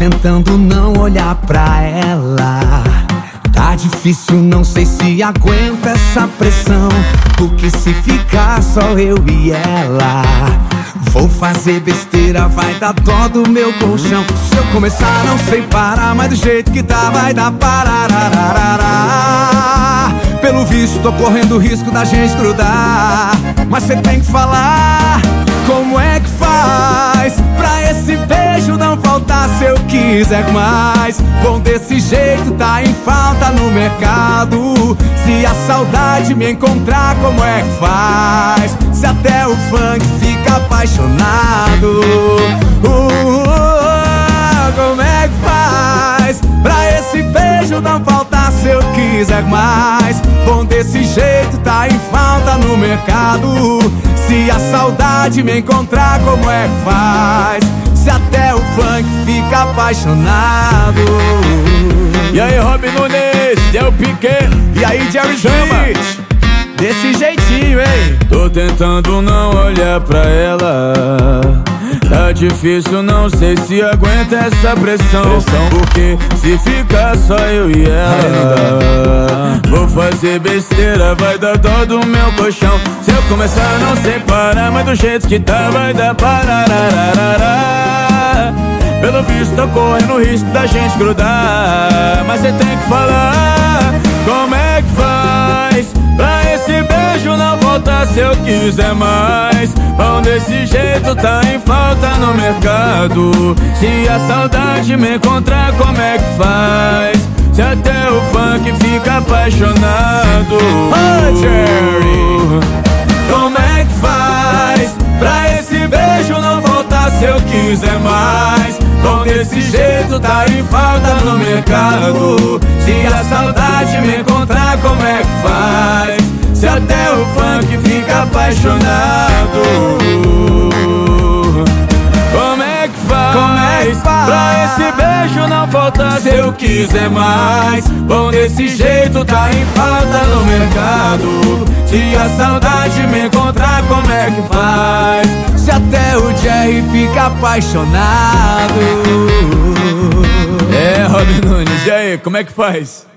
tentando não olhar pra ela. Tá difícil, não sei se aguenta essa pressão. Porque se ficar só eu e ela, vou fazer besteira, vai dar dó do meu colchão. Se eu começar, não sei parar, mas do jeito que tá, vai dar pararararará. Pelo visto, tô correndo risco da gente grudar. Mas cê tem que falar como é quiser mais. Bom, desse jeito tá em falta no mercado. Se a saudade me encontrar, como é que faz? Se até o funk fica apaixonado. Uh, uh, como é que faz pra esse beijo não faltar se eu quiser mais? Bom, desse jeito tá em falta no mercado. Se a saudade me encontrar, como é que faz? Apaixonado. E aí, Robin Nunes, Del Piquet, E aí, Jerry Chama. Desse jeitinho, hein? tô tentando não olhar pra ela. Tá difícil, não sei se aguenta essa pressão. Porque se ficar só eu e ela, vou fazer besteira, vai dar dó do meu colchão. Se eu começar, não sei parar, mas do jeito que tá, vai dar pararararará. Pelo visto, tô correndo o risco da gente grudar. Mas cê tem que falar como é que faz pra esse beijo não voltar se eu quiser mais. Bom, desse jeito tá em falta no mercado. Se a saudade me encontrar, como é que faz? Se até o funk fica apaixonado. Ah, Jerry. Como é que faz pra esse beijo não voltar se eu quiser mais? Bom, desse jeito tá em falta no mercado. Se a saudade me encontrar, como é que faz? Se até o funk fica apaixonado. Quiser mais. Bom, desse jeito tá em falta no mercado. Se a saudade me encontrar, como é que faz? Se até o Jerry fica apaixonado. É, Robin Nunes, e aí, como é que faz?